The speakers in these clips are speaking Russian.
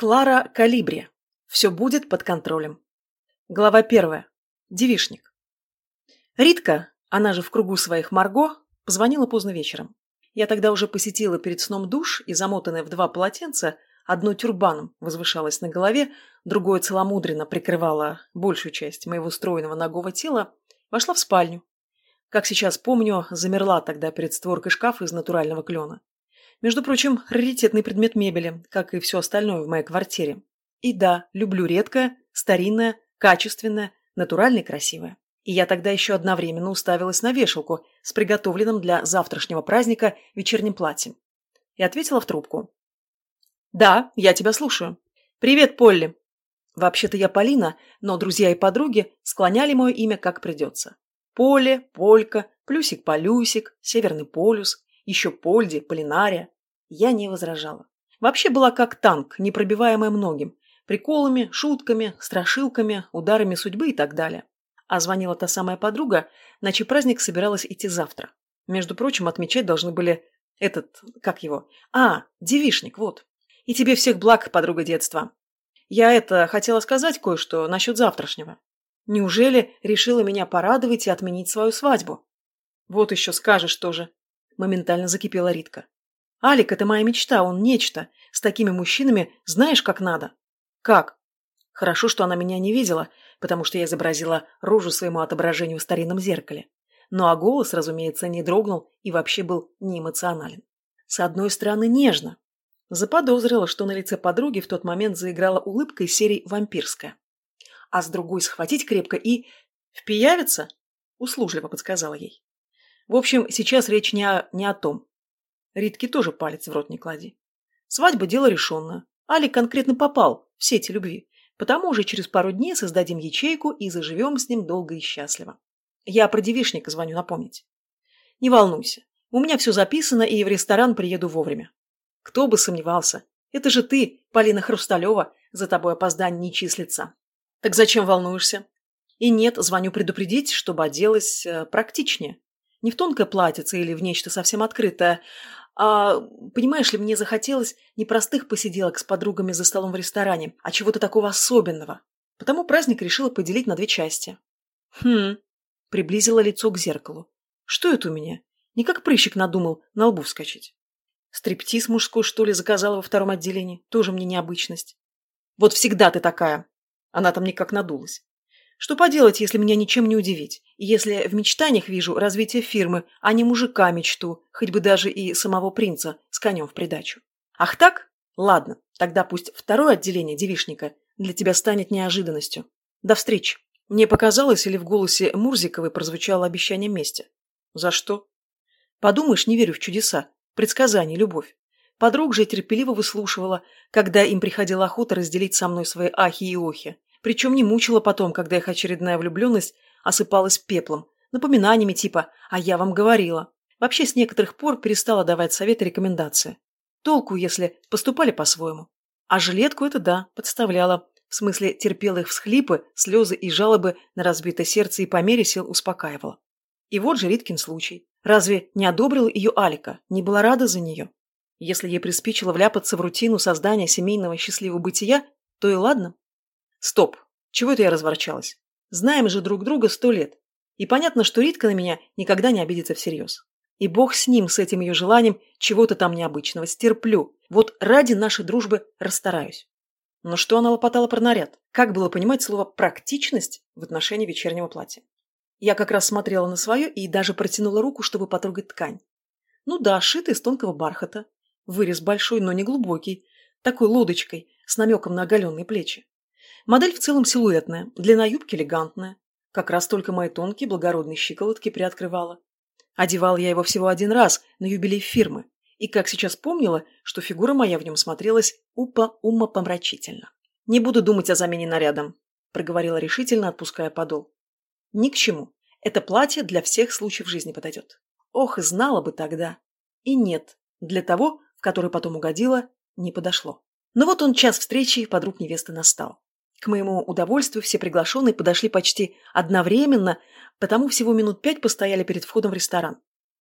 Клара Калибри. Все будет под контролем. Глава первая. Девишник. Ритка, она же в кругу своих Марго, позвонила поздно вечером. Я тогда уже посетила перед сном душ и, замотанная в два полотенца, одно тюрбаном возвышалось на голове, другое целомудренно прикрывало большую часть моего стройного ногого тела, вошла в спальню. Как сейчас помню, замерла тогда перед створкой шкафа из натурального клена. Между прочим, раритетный предмет мебели, как и все остальное в моей квартире. И да, люблю редкое, старинное, качественное, натуральное и красивое. И я тогда еще одновременно уставилась на вешалку с приготовленным для завтрашнего праздника вечерним платьем. И ответила в трубку. «Да, я тебя слушаю. Привет, Полли. Вообще-то я Полина, но друзья и подруги склоняли мое имя как придется. Поле, Полька, Плюсик-Полюсик, Северный полюс еще Польди, Полинария. Я не возражала. Вообще была как танк, непробиваемая многим. Приколами, шутками, страшилками, ударами судьбы и так далее. А звонила та самая подруга, на чей праздник собиралась идти завтра. Между прочим, отмечать должны были этот, как его? А, девишник, вот. И тебе всех благ, подруга детства. Я это хотела сказать кое-что насчет завтрашнего. Неужели решила меня порадовать и отменить свою свадьбу? Вот еще скажешь тоже. Моментально закипела Ритка. «Алик, это моя мечта, он нечто. С такими мужчинами знаешь, как надо». «Как?» Хорошо, что она меня не видела, потому что я изобразила рожу своему отображению в старинном зеркале. Ну а голос, разумеется, не дрогнул и вообще был неэмоционален. С одной стороны, нежно. Заподозрила, что на лице подруги в тот момент заиграла улыбка из серии «Вампирская». А с другой схватить крепко и... «Впиявиться?» – услужливо подсказала ей. В общем, сейчас речь не о, не о том. Ритке тоже палец в рот не клади. Свадьба – дело решенное. Алик конкретно попал в сети любви. Потому уже через пару дней создадим ячейку и заживем с ним долго и счастливо. Я про девишника звоню напомнить. Не волнуйся. У меня все записано, и в ресторан приеду вовремя. Кто бы сомневался. Это же ты, Полина Хрусталева, за тобой опоздание не числится. Так зачем волнуешься? И нет, звоню предупредить, чтобы оделась э, практичнее. Не в тонкое платьице или в нечто совсем открытое, а, понимаешь ли, мне захотелось не простых посиделок с подругами за столом в ресторане, а чего-то такого особенного. Потому праздник решила поделить на две части. Хм, приблизила лицо к зеркалу. Что это у меня? Не как прыщик надумал на лбу вскочить. Стриптиз мужской, что ли, заказала во втором отделении? Тоже мне необычность. Вот всегда ты такая. Она там никак надулась. Что поделать, если меня ничем не удивить? И если в мечтаниях вижу развитие фирмы, а не мужика мечту, хоть бы даже и самого принца с конем в придачу. Ах так? Ладно, тогда пусть второе отделение девишника для тебя станет неожиданностью. До встречи. Мне показалось, или в голосе Мурзиковой прозвучало обещание мести. За что? Подумаешь, не верю в чудеса, предсказания, любовь. Подруг же терпеливо выслушивала, когда им приходила охота разделить со мной свои ахи и охи, причем не мучила потом, когда их очередная влюбленность осыпалась пеплом, напоминаниями типа «а я вам говорила». Вообще с некоторых пор перестала давать советы и рекомендации. Толку, если поступали по-своему. А жилетку это да, подставляла. В смысле, терпела их всхлипы, слезы и жалобы на разбитое сердце и по мере сил успокаивала. И вот же Риткин случай. Разве не одобрила ее Алика, не была рада за нее? Если ей приспичило вляпаться в рутину создания семейного счастливого бытия, то и ладно. Стоп, чего это я разворчалась? Знаем же друг друга сто лет. И понятно, что Ритка на меня никогда не обидится всерьез. И бог с ним, с этим ее желанием чего-то там необычного. Стерплю. Вот ради нашей дружбы расстараюсь. Но что она лопотала про наряд? Как было понимать слово «практичность» в отношении вечернего платья? Я как раз смотрела на свое и даже протянула руку, чтобы потрогать ткань. Ну да, шитый из тонкого бархата. Вырез большой, но не глубокий. Такой лодочкой, с намеком на оголенные плечи. Модель в целом силуэтная, длина юбки элегантная. Как раз только мои тонкие благородные щиколотки приоткрывала. Одевал я его всего один раз на юбилей фирмы. И как сейчас помнила, что фигура моя в нем смотрелась упа-ума помрачительно. «Не буду думать о замене нарядом», – проговорила решительно, отпуская подол. «Ни к чему. Это платье для всех случаев жизни подойдет. Ох, и знала бы тогда. И нет, для того, в который потом угодила, не подошло. Но вот он час встречи подруг невесты настал. К моему удовольствию все приглашенные подошли почти одновременно, потому всего минут пять постояли перед входом в ресторан.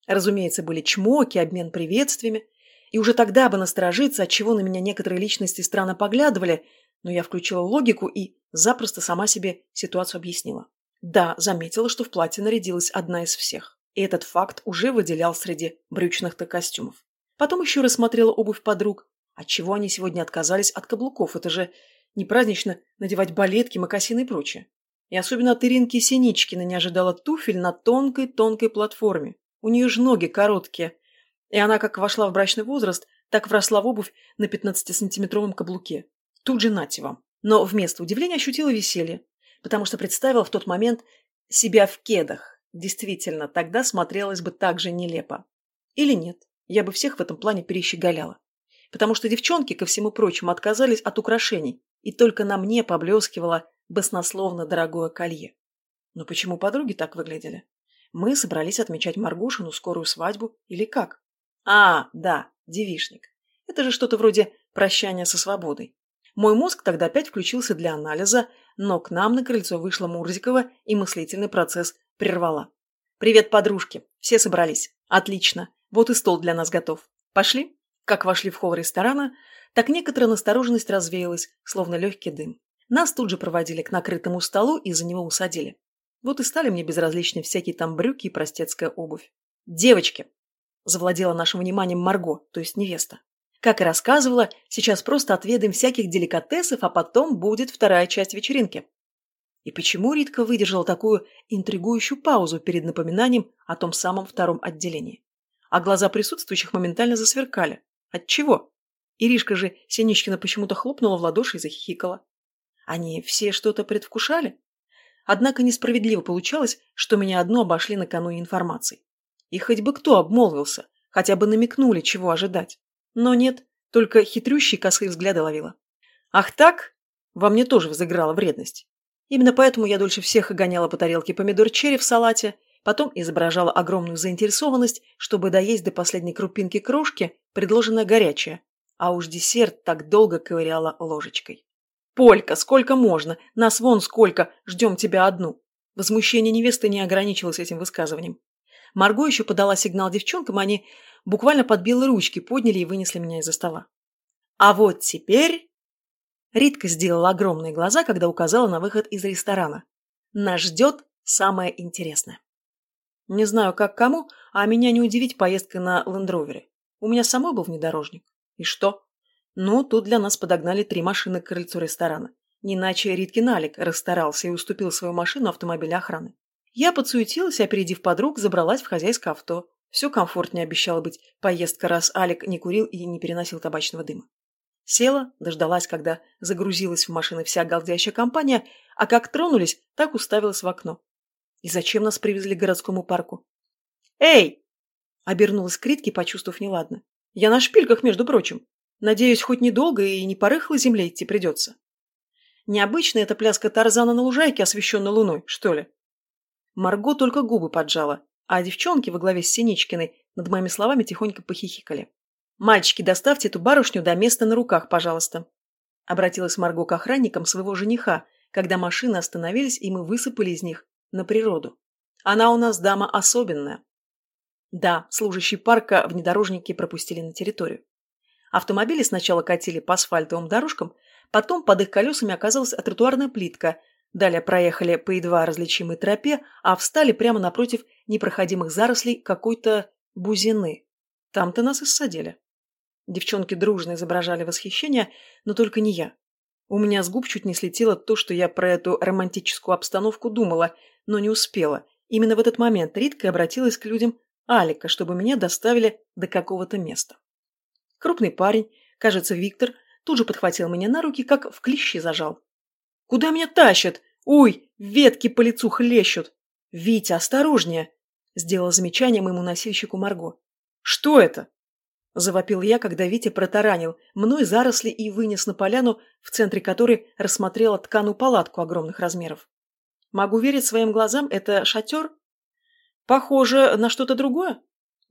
Разумеется, были чмоки, обмен приветствиями. И уже тогда бы насторожиться, отчего на меня некоторые личности странно поглядывали, но я включила логику и запросто сама себе ситуацию объяснила. Да, заметила, что в платье нарядилась одна из всех. И этот факт уже выделял среди брючных-то костюмов. Потом еще рассмотрела обувь подруг. Отчего они сегодня отказались от каблуков? Это же не празднично надевать балетки, мокасины и прочее. И особенно от Иринки Синичкина не ожидала туфель на тонкой-тонкой платформе. У нее же ноги короткие. И она как вошла в брачный возраст, так вросла в обувь на 15-сантиметровом каблуке. Тут же нате вам. Но вместо удивления ощутила веселье, потому что представила в тот момент себя в кедах. Действительно, тогда смотрелось бы так же нелепо. Или нет, я бы всех в этом плане перещеголяла. Потому что девчонки, ко всему прочему, отказались от украшений, и только на мне поблескивало баснословно дорогое колье. Но почему подруги так выглядели? Мы собрались отмечать Маргушину скорую свадьбу или как? А, да, девишник. Это же что-то вроде прощания со свободой. Мой мозг тогда опять включился для анализа, но к нам на крыльцо вышла Мурзикова и мыслительный процесс прервала. «Привет, подружки! Все собрались. Отлично. Вот и стол для нас готов. Пошли?» Как вошли в холл ресторана, так некоторая настороженность развеялась, словно легкий дым. Нас тут же проводили к накрытому столу и за него усадили. Вот и стали мне безразличны всякие там брюки и простецкая обувь. «Девочки!» – завладела нашим вниманием Марго, то есть невеста. Как и рассказывала, сейчас просто отведаем всяких деликатесов, а потом будет вторая часть вечеринки. И почему Ритка выдержала такую интригующую паузу перед напоминанием о том самом втором отделении? А глаза присутствующих моментально засверкали. Отчего? Иришка же Синичкина почему-то хлопнула в ладоши и захихикала. Они все что-то предвкушали? Однако несправедливо получалось, что меня одно обошли накануне информации. И хоть бы кто обмолвился, хотя бы намекнули, чего ожидать. Но нет, только хитрющие косые взгляды ловила. Ах так? Во мне тоже взыграла вредность. Именно поэтому я дольше всех гоняла по тарелке помидор черри в салате, потом изображала огромную заинтересованность, чтобы доесть до последней крупинки крошки, предложенная горячая, а уж десерт так долго ковыряла ложечкой. «Полька, сколько можно? Нас вон сколько! Ждем тебя одну!» Возмущение невесты не ограничилось этим высказыванием. Марго еще подала сигнал девчонкам, они буквально подбилы ручки, подняли и вынесли меня из-за стола. А вот теперь... Ритка сделала огромные глаза, когда указала на выход из ресторана. Нас ждет самое интересное. Не знаю, как кому, а меня не удивить поездкой на лендровере. У меня самой был внедорожник. И что? Ну, тут для нас подогнали три машины к крыльцу ресторана. Не иначе Риткин Алик расстарался и уступил свою машину автомобиля охраны. Я подсуетилась, опередив подруг, забралась в хозяйское авто. Все комфортнее обещала быть поездка, раз Алик не курил и не переносил табачного дыма. Села, дождалась, когда загрузилась в машины вся галдящая компания, а как тронулись, так уставилась в окно. И зачем нас привезли к городскому парку? «Эй!» – обернулась к Ритке, почувствовав неладно. «Я на шпильках, между прочим. Надеюсь, хоть недолго и не по рыхлой земле идти придется». Необычная эта пляска Тарзана на лужайке, освещенной луной, что ли? Марго только губы поджала, а девчонки во главе с Синичкиной над моими словами тихонько похихикали. «Мальчики, доставьте эту барышню до места на руках, пожалуйста», обратилась Марго к охранникам своего жениха, когда машины остановились, и мы высыпали из них на природу. Она у нас дама особенная. Да, служащий парка внедорожники пропустили на территорию. Автомобили сначала катили по асфальтовым дорожкам, потом под их колесами оказалась тротуарная плитка, далее проехали по едва различимой тропе, а встали прямо напротив непроходимых зарослей какой-то бузины. Там-то нас и ссадили. Девчонки дружно изображали восхищение, но только не я. У меня с губ чуть не слетело то, что я про эту романтическую обстановку думала, но не успела. Именно в этот момент Ритка обратилась к людям Алика, чтобы меня доставили до какого-то места. Крупный парень, кажется, Виктор, тут же подхватил меня на руки, как в клещи зажал. «Куда меня тащат? Ой, ветки по лицу хлещут! Витя, осторожнее!» Сделал замечание моему носильщику Марго. «Что это?» Завопил я, когда Витя протаранил мной заросли и вынес на поляну, в центре которой рассмотрела тканую палатку огромных размеров. Могу верить своим глазам, это шатер? Похоже на что-то другое?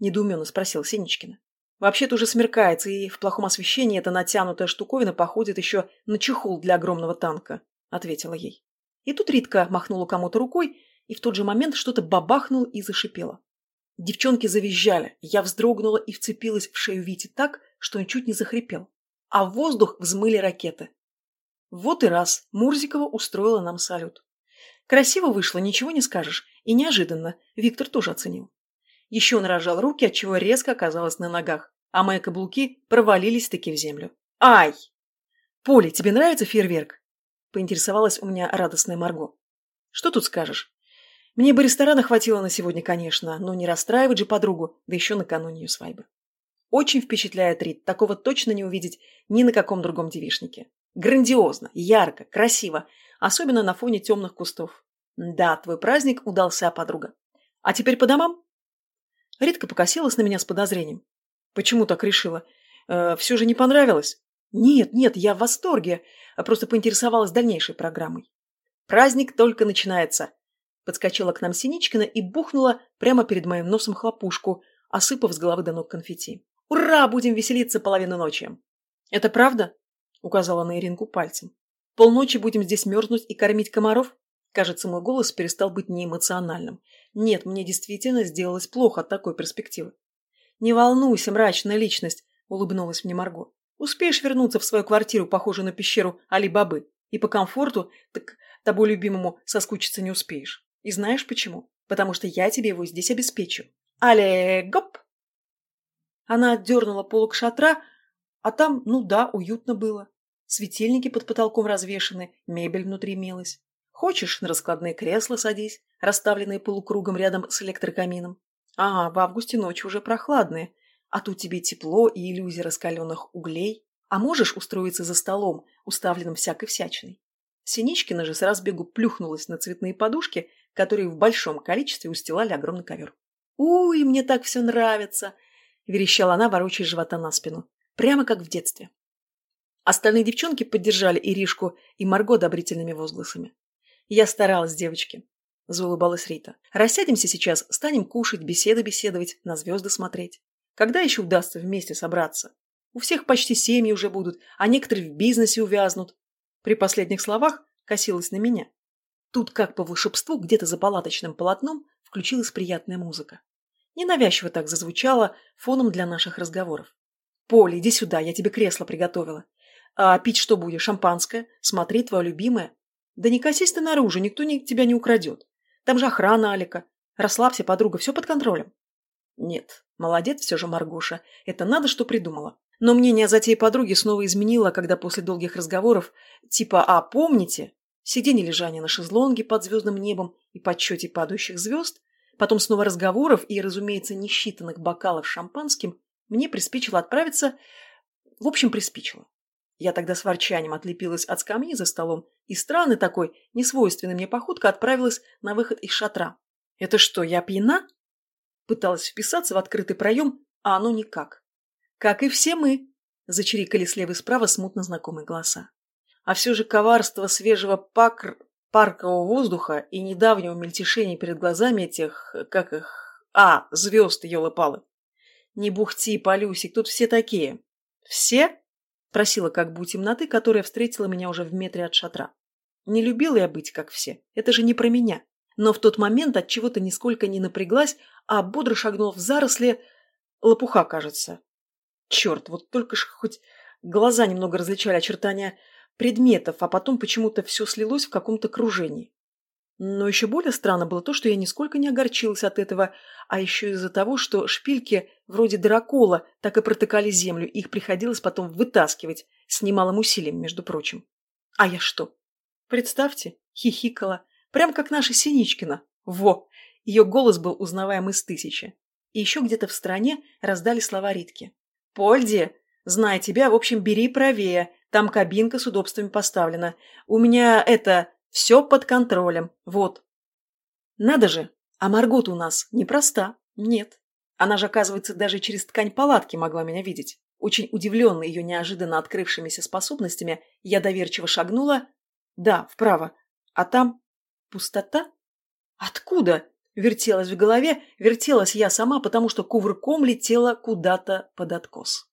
Недоуменно спросил Синичкина. Вообще-то уже смеркается, и в плохом освещении эта натянутая штуковина походит еще на чехол для огромного танка, ответила ей. И тут Ритка махнула кому-то рукой, и в тот же момент что-то бабахнуло и зашипело. Девчонки завизжали, я вздрогнула и вцепилась в шею Вити так, что он чуть не захрипел. А в воздух взмыли ракеты. Вот и раз Мурзикова устроила нам салют. Красиво вышло, ничего не скажешь. И неожиданно. Виктор тоже оценил. Еще он рожал руки, отчего резко оказалась на ногах, а мои каблуки провалились-таки в землю. «Ай!» «Поля, тебе нравится фейерверк?» – поинтересовалась у меня радостная Марго. «Что тут скажешь? Мне бы ресторана хватило на сегодня, конечно, но не расстраивать же подругу, да еще накануне ее свадьбы. Очень впечатляет Рит, такого точно не увидеть ни на каком другом девишнике. Грандиозно, ярко, красиво, особенно на фоне темных кустов. Да, твой праздник удался, подруга. А теперь по домам? Ритка покосилась на меня с подозрением. Почему так решила? Э, все же не понравилось? Нет, нет, я в восторге. А просто поинтересовалась дальнейшей программой. Праздник только начинается. Подскочила к нам Синичкина и бухнула прямо перед моим носом хлопушку, осыпав с головы до ног конфетти. «Ура! Будем веселиться половину ночи!» «Это правда?» — указала на Иринку пальцем. «Полночи будем здесь мерзнуть и кормить комаров?» Кажется, мой голос перестал быть неэмоциональным. Нет, мне действительно сделалось плохо от такой перспективы. «Не волнуйся, мрачная личность», — улыбнулась мне Марго. «Успеешь вернуться в свою квартиру, похожую на пещеру Али-Бабы, и по комфорту, так тобой любимому соскучиться не успеешь. И знаешь почему? Потому что я тебе его здесь обеспечу. Але, гоп!» Она отдернула полок шатра, а там, ну да, уютно было. Светильники под потолком развешаны, мебель внутри имелась. Хочешь, на раскладные кресла садись, расставленные полукругом рядом с электрокамином. Ага, в августе ночи уже прохладные, а тут тебе тепло и иллюзия раскаленных углей. А можешь устроиться за столом, уставленным всякой всячиной. Синичкина же с разбегу плюхнулась на цветные подушки, которые в большом количестве устилали огромный ковер. «Уй, мне так все нравится!» – верещала она, ворочая живота на спину. Прямо как в детстве. Остальные девчонки поддержали Иришку и Марго одобрительными возгласами. «Я старалась, девочки», – заулыбалась Рита. «Рассядемся сейчас, станем кушать, беседы беседовать, на звезды смотреть. Когда еще удастся вместе собраться? У всех почти семьи уже будут, а некоторые в бизнесе увязнут». При последних словах косилась на меня. Тут, как по волшебству, где-то за палаточным полотном включилась приятная музыка. Ненавязчиво так зазвучала фоном для наших разговоров. «Поля, иди сюда, я тебе кресло приготовила. А пить что будешь? Шампанское? Смотри, твое любимое. Да не косись ты наружу, никто не, тебя не украдет. Там же охрана Алика. Расслабься, подруга, все под контролем. Нет, молодец все же Маргоша. Это надо, что придумала. Но мнение о затее подруги снова изменило, когда после долгих разговоров, типа «А, помните?» Сиденье лежания на шезлонге под звездным небом и подсчете падающих звезд, потом снова разговоров и, разумеется, несчитанных бокалов шампанским, мне приспичило отправиться... В общем, приспичило. Я тогда с ворчанием отлепилась от скамьи за столом, и странный такой, несвойственный мне походка отправилась на выход из шатра. «Это что, я пьяна?» Пыталась вписаться в открытый проем, а оно никак. «Как и все мы!» – зачирикали слева и справа смутно знакомые голоса. А все же коварство свежего пакр... паркового воздуха и недавнего мельтешения перед глазами этих... как их... А, звезд, елы-палы. Не бухти, Полюсик, тут все такие. Все? Просила как бы у темноты, которая встретила меня уже в метре от шатра. Не любила я быть, как все. Это же не про меня. Но в тот момент от чего то нисколько не напряглась, а бодро шагнул в заросли лопуха, кажется. Черт, вот только ж хоть глаза немного различали очертания предметов, а потом почему-то все слилось в каком-то кружении. Но еще более странно было то, что я нисколько не огорчилась от этого, а еще из-за того, что шпильки вроде дракола так и протыкали землю, их приходилось потом вытаскивать с немалым усилием, между прочим. А я что? Представьте, хихикала, прям как наша Синичкина. Во! Ее голос был узнаваем из тысячи. И еще где-то в стороне раздали слова Ритки. «Польди, знай тебя, в общем, бери правее, там кабинка с удобствами поставлена. У меня это все под контролем. Вот. Надо же, а Маргот у нас непроста. Нет. Она же, оказывается, даже через ткань палатки могла меня видеть. Очень удивленная ее неожиданно открывшимися способностями, я доверчиво шагнула. Да, вправо. А там пустота? Откуда? Вертелась в голове, вертелась я сама, потому что кувырком летела куда-то под откос.